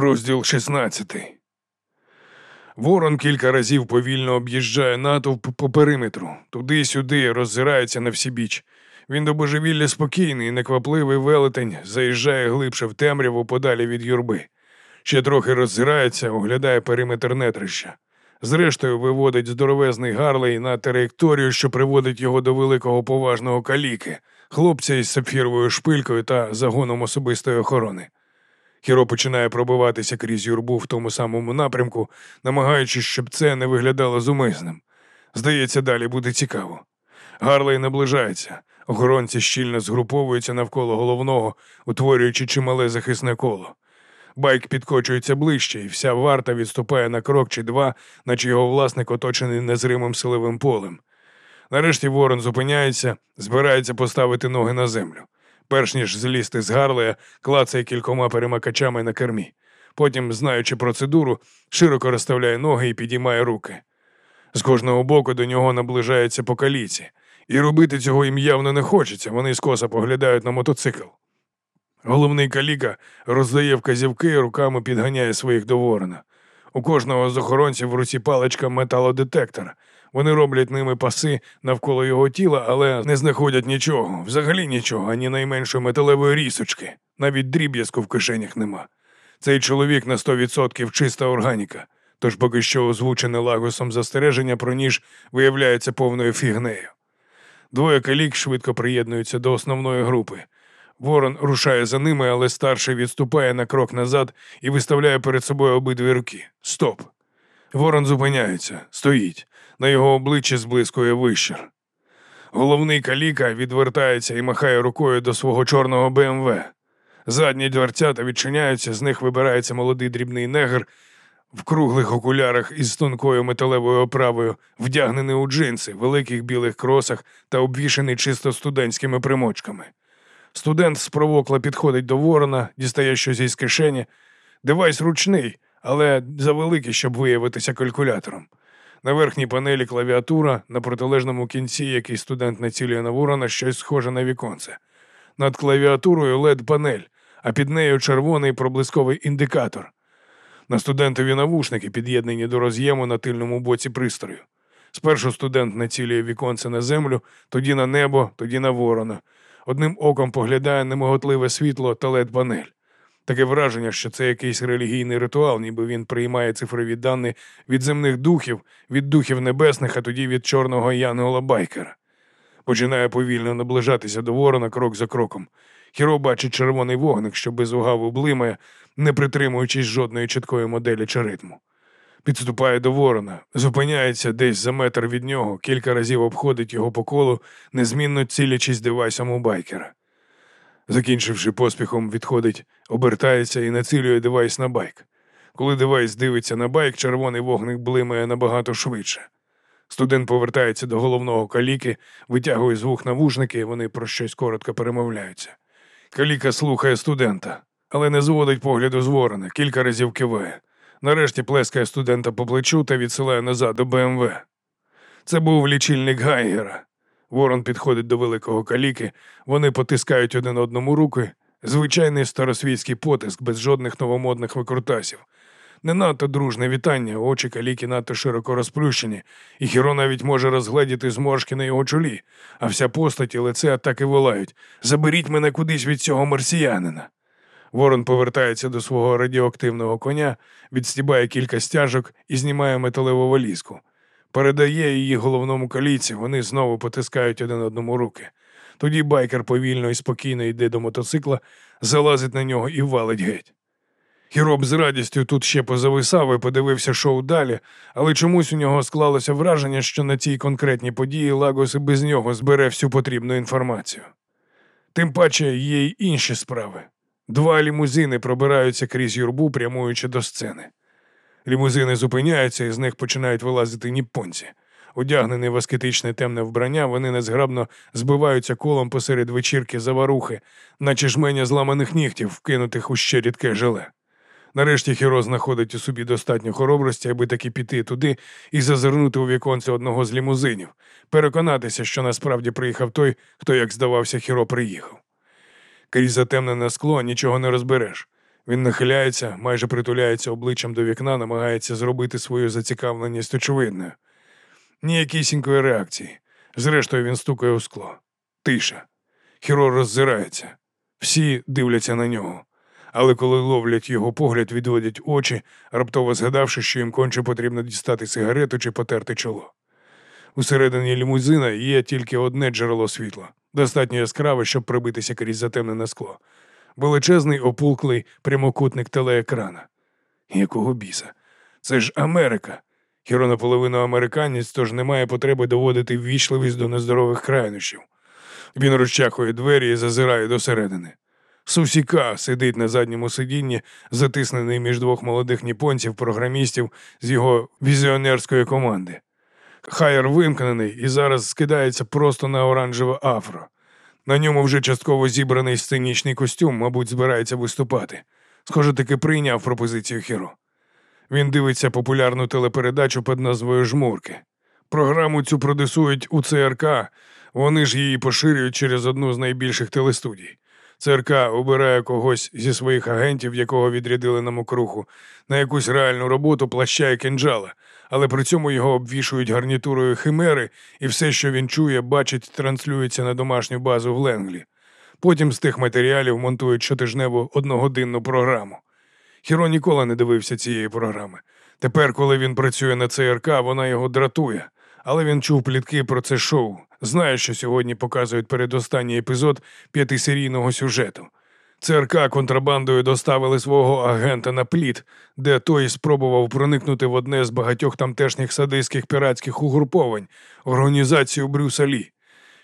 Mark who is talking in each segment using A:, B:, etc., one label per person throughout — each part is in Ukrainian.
A: Розділ 16. Ворон кілька разів повільно об'їжджає натовп по периметру, туди-сюди роззирається на всі біч. Він до божевілля спокійний, неквапливий велетень заїжджає глибше в темряву подалі від юрби. Ще трохи роззирається, оглядає периметр нетрища. Зрештою, виводить здоровезний гарлей на траєкторію, що приводить його до великого поважного каліки, хлопця із сапфіровою шпилькою та загоном особистої охорони. Хіро починає пробиватися крізь юрбу в тому самому напрямку, намагаючись, щоб це не виглядало зумисним. Здається, далі буде цікаво. Гарлей наближається, охоронці щільно згруповуються навколо головного, утворюючи чимале захисне коло. Байк підкочується ближче, і вся варта відступає на крок чи два, наче його власник оточений незримим силовим полем. Нарешті ворон зупиняється, збирається поставити ноги на землю. Перш ніж злізти з Гарлея, клацає кількома перемикачами на кермі. Потім, знаючи процедуру, широко розставляє ноги і підіймає руки. З кожного боку до нього наближається по каліці. І робити цього їм явно не хочеться, вони скоса поглядають на мотоцикл. Головний каліка роздає вказівки і руками підганяє своїх до ворона. У кожного з охоронців в руці паличка металодетектора. Вони роблять ними паси навколо його тіла, але не знаходять нічого, взагалі нічого, ані найменшої металевої рісочки. Навіть дріб'язку в кишенях нема. Цей чоловік на 100% чиста органіка. Тож поки що озвучене лагосом застереження про ніж виявляється повною фігнею. Двоє калік швидко приєднуються до основної групи. Ворон рушає за ними, але старший відступає на крок назад і виставляє перед собою обидві руки. Стоп! Ворон зупиняється, стоїть. На його обличчі зблискує вищер. Головний каліка відвертається і махає рукою до свого чорного БМВ. Задні дверцята відчиняються, з них вибирається молодий дрібний негр в круглих окулярах із тонкою металевою оправою, вдягнений у джинси, великих білих кросах та обвішаний чисто студентськими примочками. Студент спровокла підходить до ворона, дістає щось із кишені. Девайс ручний, але завеликий, щоб виявитися калькулятором. На верхній панелі клавіатура, на протилежному кінці, який студент націлює на ворона, щось схоже на віконце. Над клавіатурою led панель, а під нею червоний проблисковий індикатор. На студентові навушники під'єднані до роз'єму на тильному боці пристрою. Спершу студент націлює віконце на землю, тоді на небо, тоді на ворона. Одним оком поглядає немоготливе світло та led панель. Таке враження, що це якийсь релігійний ритуал, ніби він приймає цифрові дані від земних духів, від духів небесних, а тоді від чорного янгола байкера. Починає повільно наближатися до ворона крок за кроком. Хіро бачить червоний вогник, що без угаву блимає, не притримуючись жодної чіткої моделі чи ритму. Підступає до ворона, зупиняється десь за метр від нього, кілька разів обходить його по колу, незмінно цілячись девайсом у байкера. Закінчивши поспіхом, відходить, обертається і націлює девайс на байк. Коли девайс дивиться на байк, червоний вогник блимає набагато швидше. Студент повертається до головного каліки, витягує з вух навушники, вони про щось коротко перемовляються. Каліка слухає студента, але не зводить погляду з ворона, кілька разів киває. Нарешті плескає студента по плечу та відсилає назад до БМВ. Це був лічильник Гайгера. Ворон підходить до великого каліки, вони потискають один одному руки. Звичайний старосвітський потиск без жодних новомодних викрутасів. Не надто дружне вітання, очі каліки надто широко розплющені, і Хіро навіть може розгледіти зморшки на його чолі, а вся постать і лице і волають Заберіть мене кудись від цього марсіянина. Ворон повертається до свого радіоактивного коня, відстібає кілька стяжок і знімає металеву валізку. Передає її головному каліці, вони знову потискають один одному руки. Тоді байкер повільно і спокійно йде до мотоцикла, залазить на нього і валить геть. Хіроб з радістю тут ще позависав і подивився шоу далі, але чомусь у нього склалося враження, що на цій конкретній події Лагос і без нього збере всю потрібну інформацію. Тим паче є й інші справи. Два лімузини пробираються крізь юрбу, прямуючи до сцени. Лімузини зупиняються і з них починають вилазити ніпонці. Одягнені в аскетичне темне вбрання, вони незграбно збиваються колом посеред вечірки заварухи, наче жменя зламаних нігтів, вкинутих у ще рідке желе. Нарешті Хіро знаходить у собі достатньо хоробрості, аби таки піти туди і зазирнути у віконце одного з лімузинів, переконатися, що насправді приїхав той, хто, як здавався, Хіро приїхав. Крізь затемнене скло нічого не розбереш. Він нахиляється, майже притуляється обличчям до вікна, намагається зробити свою зацікавленість очевидною. Ніякісінької реакції. Зрештою, він стукає у скло. Тиша. Хіро роззирається. Всі дивляться на нього. Але коли ловлять його погляд, відводять очі, раптово згадавши, що їм конче потрібно дістати сигарету чи потерти чоло. Усередині лімузина є тільки одне джерело світла, достатньо яскраве, щоб прибитися крізь затемнене скло. Величезний опулклий прямокутник телеекрана. Якого біса? Це ж Америка. Хіро наполовину американець, тож немає потреби доводити ввічливість до нездорових крайнощів. Він розчахує двері і зазирає досередини. Сусіка сидить на задньому сидінні, затиснений між двох молодих ніпонців, програмістів з його візіонерської команди. Хайер вимкнений і зараз скидається просто на оранжеве афро. На ньому вже частково зібраний сценічний костюм, мабуть, збирається виступати. Схоже, таки прийняв пропозицію Хіро. Він дивиться популярну телепередачу під назвою Жмурки. Програму цю продюсують у ЦРК, вони ж її поширюють через одну з найбільших телестудій. ЦРК обирає когось зі своїх агентів, якого відрядили на мокруху, на якусь реальну роботу плаща і кинджала, але при цьому його обвішують гарнітурою химери, і все, що він чує, бачить, транслюється на домашню базу в Ленглі. Потім з тих матеріалів монтують щотижневу одногодинну програму. Хіро ніколи не дивився цієї програми. Тепер, коли він працює на ЦРК, вона його дратує, але він чув плітки про це шоу, знає, що сьогодні показують передостанній епізод п'ятисерійного сюжету. ЦРК контрабандою доставили свого агента на пліт, де той спробував проникнути в одне з багатьох тамтешніх садистських піратських угруповань, організацію Брюса Лі.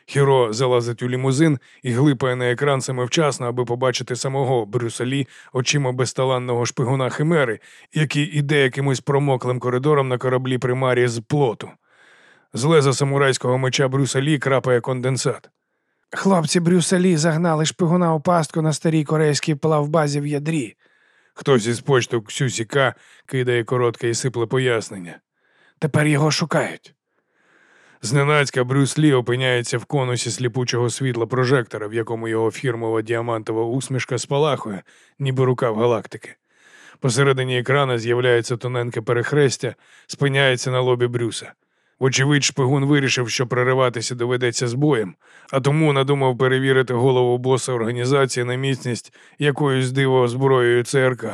A: Хіро залазить у лімузин і глипає на екран саме вчасно, аби побачити самого Брюса Лі очима безталанного шпигуна Химери, який іде якимось промоклим коридором на кораблі примарі з плоту. З леза самурайського меча Брюса Лі крапає конденсат.
B: Хлопці Брюса Лі загнали шпигуна у пастку на старій корейській плавбазі в ядрі.
A: Хтось із почту Ксюсіка кидає коротке і сипле пояснення.
B: Тепер його шукають.
A: Зненацька Брюс Лі опиняється в конусі сліпучого світла прожектора, в якому його фірмова діамантова усмішка спалахує, ніби рукав галактики. Посередині екрана з'являється тоненьке перехрестя, спиняється на лобі Брюса. Вочевидь, шпигун вирішив, що прориватися доведеться з боєм, а тому надумав перевірити голову боса організації на міцність якоюсь диво зброєю ЦРК.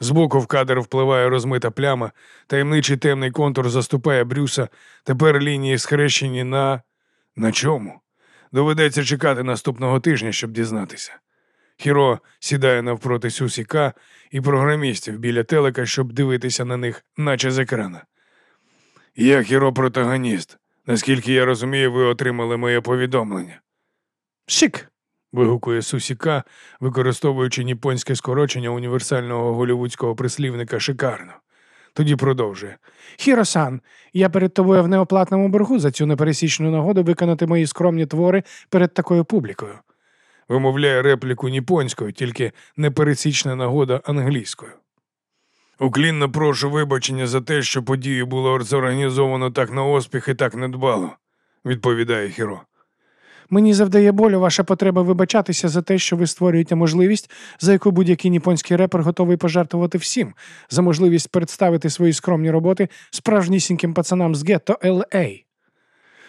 A: Збоку в кадр впливає розмита пляма, таємничий темний контур заступає Брюса, тепер лінії схрещені на. На чому? Доведеться чекати наступного тижня, щоб дізнатися. Хіро сідає навпроти Сюсіка і програмістів біля телека, щоб дивитися на них, наче з екрана. Я хіро протагоніст. Наскільки я розумію, ви отримали моє повідомлення.
B: Шик.
A: вигукує Сусіка, використовуючи ніпонське скорочення універсального голівудського прислівника шикарно. Тоді продовжує.
B: Хіросан, я перед тобою в неоплатному боргу за цю непересічну нагоду виконати мої скромні твори перед такою публікою.
A: Вимовляє репліку ніпонською, тільки непересічна нагода англійською. Уклінно прошу вибачення за те, що подію було зорганізовано так на оспіх і так недбало, відповідає Хіро.
B: Мені завдає болю ваша потреба вибачатися за те, що ви створюєте можливість, за яку будь-який ніпонський репер готовий пожертвувати всім, за можливість представити свої скромні роботи справжнісіньким пацанам з гетто Л.А.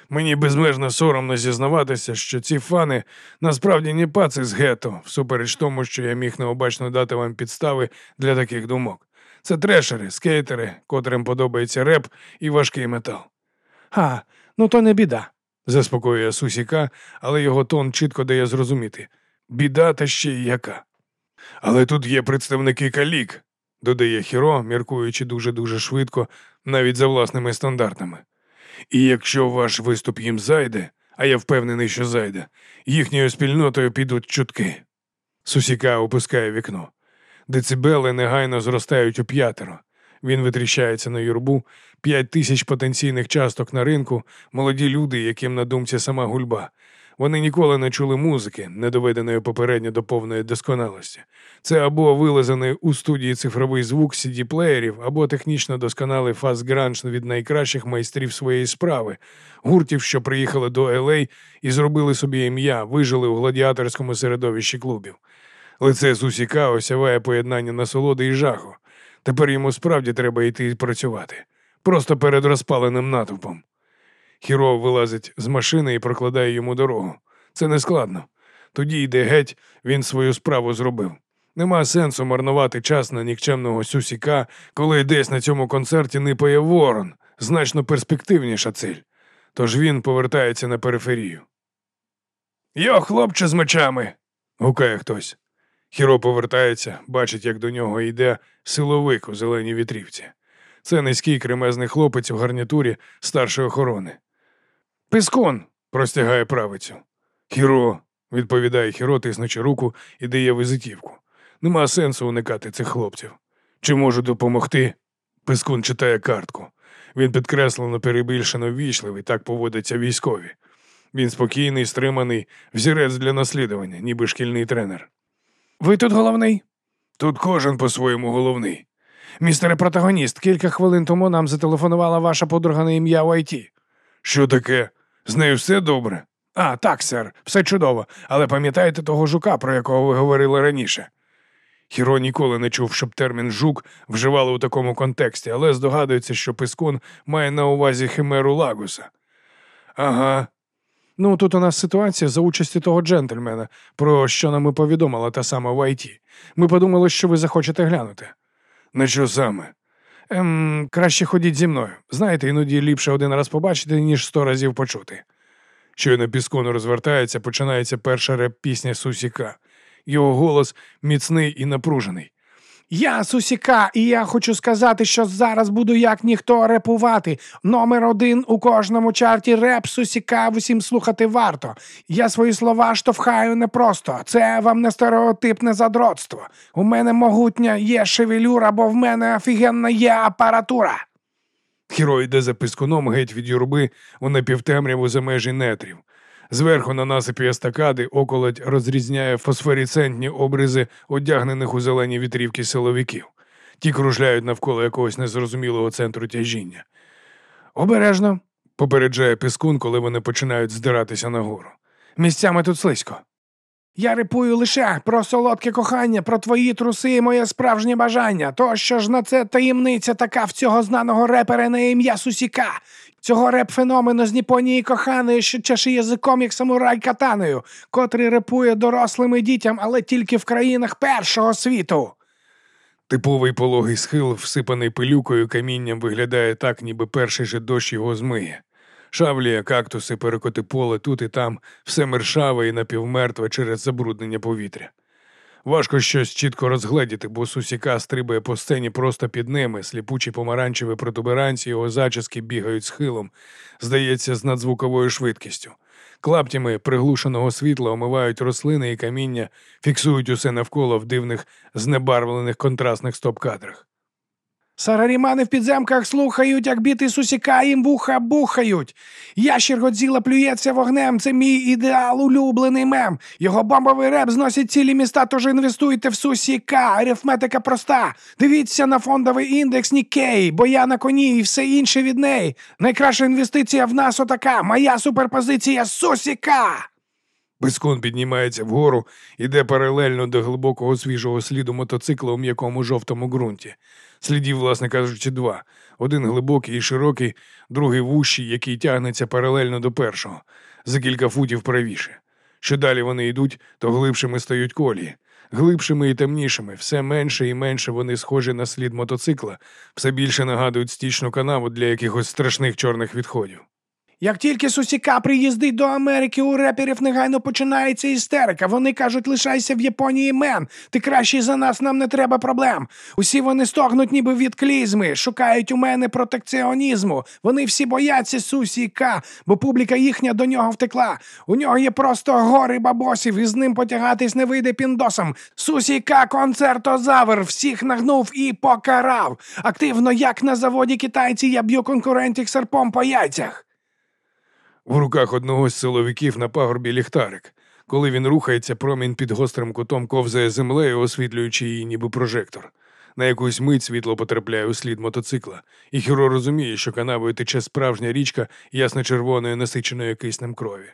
A: Мені безмежно соромно зізнаватися, що ці фани насправді не паци з гетто, всупереч тому, що я міг необачно дати вам підстави для таких думок. Це трешери, скейтери, котрим подобається реп і важкий метал.
B: А, ну то не біда.
A: Заспокоює Сусіка, але його тон чітко дає зрозуміти. Біда та ще й яка. Але тут є представники калік, додає Хіро, міркуючи дуже-дуже швидко, навіть за власними стандартами. І якщо ваш виступ їм зайде, а я впевнений, що зайде, їхньою спільнотою підуть чутки. Сусіка опускає вікно. Децибели негайно зростають у п'ятеро. Він витріщається на юрбу, п'ять тисяч потенційних часток на ринку, молоді люди, яким на думці сама гульба. Вони ніколи не чули музики, не доведеної попередньо до повної досконалості. Це або вилазений у студії цифровий звук cd плеєрів або технічно досконалий фаст-гранж від найкращих майстрів своєї справи, гуртів, що приїхали до Елей і зробили собі ім'я, вижили у гладіаторському середовищі клубів. Лице Сусіка осяває поєднання насолоди і жаху. Тепер йому справді треба йти працювати. Просто перед розпаленим натовпом. Хіро вилазить з машини і прокладає йому дорогу. Це не складно. Тоді йде геть, він свою справу зробив. Нема сенсу марнувати час на нікчемного сусіка, коли десь на цьому концерті нипає ворон, значно перспективніша ціль. Тож він повертається на периферію. Йо, хлопче з мечами. гукає хтось. Хіро повертається, бачить, як до нього йде силовик у зеленій вітрівці. Це низький кремезний хлопець у гарнітурі старшої охорони. Пискон, простягає правицю. Хіро, відповідає Хіро, тиснучи руку і дає визитівку. Нема сенсу уникати цих хлопців. Чи можу допомогти? Пискун читає картку. Він підкреслено перебільшено ввічливий, так поводяться військові. Він спокійний, стриманий, взірець для наслідування, ніби шкільний тренер.
B: Ви тут головний?
A: Тут кожен по-своєму головний.
B: Містере протагоніст, кілька хвилин тому нам зателефонувала ваша подруга на ім'я Уайті.
A: Що таке? З нею все добре?
B: А, так, сер, все чудово. Але пам'ятаєте того жука, про якого ви говорили раніше?
A: Хіро ніколи не чув, щоб термін жук вживали у такому контексті, але здогадується, що Пискун має на увазі химеру Лагуса. Ага,
B: Ну, тут у нас ситуація за участі того джентльмена, про що нам і повідомила та сама Вайті. Ми подумали, що ви захочете глянути.
A: на що саме?
B: Ем, краще ходіть зі мною. Знаєте, іноді ліпше один раз побачити, ніж сто разів почути.
A: Щойно Піскун розвертається, починається перша реп-пісня Сусіка. Його голос міцний і напружений.
B: Я Сусіка, і я хочу сказати, що зараз буду як ніхто репувати. Номер один у кожному чарті реп Сусіка усім слухати варто. Я свої слова штовхаю непросто. Це вам не стереотипне задротство. У мене могутня є шевелюра, бо в мене офігенна є апаратура.
A: Хіро йде за пискуном геть від юрби у напівтемряву за межі нетрів. Зверху на насипі естакади околоть розрізняє фосфоріцентні обризи одягнених у зелені вітрівки силовиків. Ті кружляють навколо якогось незрозумілого центру тяжіння.
B: Обережно.
A: Попереджає піскун, коли вони починають здиратися нагору.
B: Місцями тут слизько. Я рипую лише про солодке кохання, про твої труси і моє справжнє бажання. То що ж на це таємниця така в цього знаного репера на ім'я Сусіка, цього реп-феномену з Ніпонії коханої, що чеше язиком, як самурай катаною, котрий репує дорослим і дітям, але тільки в країнах першого світу.
A: Типовий пологий схил, всипаний пилюкою камінням, виглядає так, ніби перший же дощ його змиє. Шавлія, кактуси, перекоти поле тут і там, все мершаве і напівмертве через забруднення повітря. Важко щось чітко розгледіти, бо сусіка стрибає по сцені просто під ними, сліпучі помаранчеві протуберанці його зачіски бігають схилом, здається, з надзвуковою швидкістю. Клаптями приглушеного світла омивають рослини і каміння, фіксують усе навколо в дивних, знебарвлених контрастних стоп-кадрах.
B: Сарарімани в підземках слухають, як біти сусіка їм вуха бухають. Ящір Годзіла плюється вогнем. Це мій ідеал, улюблений мем. Його бомбовий реп зносить цілі міста, тож інвестуйте в сусіка. Арифметика проста. Дивіться на фондовий індекс Нікей, бо я на коні і все інше від неї. Найкраща інвестиція в нас отака. Моя суперпозиція сусіка.
A: Пискун піднімається вгору, іде паралельно до глибокого свіжого сліду мотоцикла у м'якому жовтому ґрунті. Слідів, власне кажучи, два. Один глибокий і широкий, другий вущий, який тягнеться паралельно до першого, за кілька футів правіше. Що далі вони йдуть, то глибшими стають колії. Глибшими і темнішими, все менше і менше вони схожі на слід мотоцикла, все більше нагадують стічну канаву для якихось страшних чорних відходів.
B: Як тільки Сусіка приїздить до Америки, у реперів негайно починається істерика. Вони кажуть, лишайся в Японії мен. Ти кращий за нас, нам не треба проблем. Усі вони стогнуть, ніби від клізми, шукають у мене протекціонізму. Вони всі бояться Сусіка, бо публіка їхня до нього втекла. У нього є просто гори бабосів, і з ним потягатись не вийде піндосом. Сусіка концертозавр, всіх нагнув і покарав. Активно, як на заводі китайці, я б'ю конкурентів серпом по яйцях.
A: В руках одного з силовиків на пагорбі ліхтарик. Коли він рухається, промінь під гострим кутом ковзає землею, освітлюючи її ніби прожектор. На якусь мить світло потрапляє у слід мотоцикла, і Хіро розуміє, що канавою тече справжня річка ясно-червоної, насиченої киснем крові.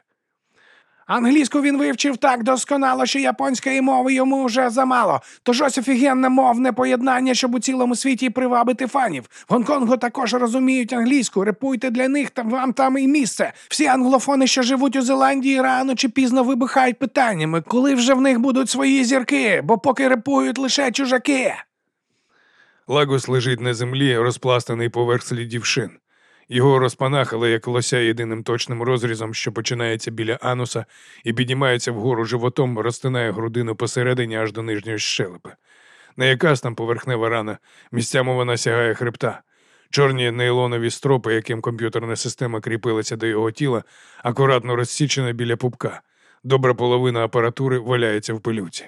B: Англійську він вивчив так досконало, що японської мови йому вже замало. Тож ось офігенне мовне поєднання, щоб у цілому світі привабити фанів. В Гонконгу також розуміють англійську. Репуйте для них там вам там і місце. Всі англофони, що живуть у Зеландії, рано чи пізно вибухають питаннями, коли вже в них будуть свої зірки, бо поки репують лише чужаки.
A: Лагос лежить на землі, розпластаний поверх слідів шин. Його розпанахали, як лося єдиним точним розрізом, що починається біля ануса і піднімається вгору животом, розтинає грудину посередині аж до нижньої щелепи. Не якась там поверхнева рана, місцями вона сягає хребта. Чорні нейлонові стропи, яким комп'ютерна система кріпилася до його тіла, акуратно розсічена біля пупка. Добра половина апаратури валяється в пилюці.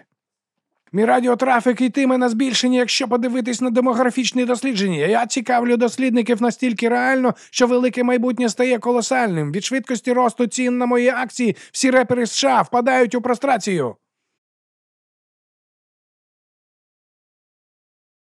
B: Мій радіотрафік йтиме на збільшення, якщо подивитись на демографічні дослідження. Я цікавлю дослідників настільки реально, що велике майбутнє стає колосальним. Від швидкості росту цін на мої акції всі репери США впадають у прострацію.